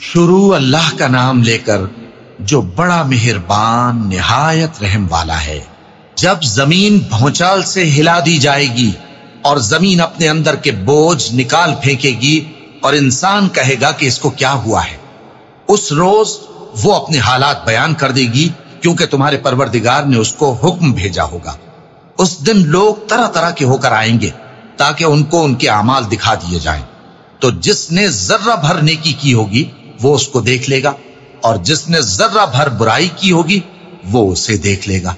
شروع اللہ کا نام لے کر جو بڑا مہربان، نہایت رحم والا ہے۔ جب زمین بھونچال سے ہلا دی جائے گی اور زمین اپنے اندر کے بوجھ نکال پھینکے گی اور انسان کہے گا کہ اس کو کیا ہوا ہے۔ اس روز وہ اپنے حالات بیان کر دے گی، کیونکہ تمہارے پروردگار نے اس کو حکم بھیجا ہوگا۔ اس دن لوگ طرح طرح کے ہو کر آئیں گے تاکہ ان کو ان کے اعمال دکھا دیے جائیں۔ تو جس نے ذرہ بھر نیکی کی ہوگی وہ اس کو دیکھ لے گا اور جس نے ذرہ بھر برائی کی ہوگی وہ اسے دیکھ لے گا۔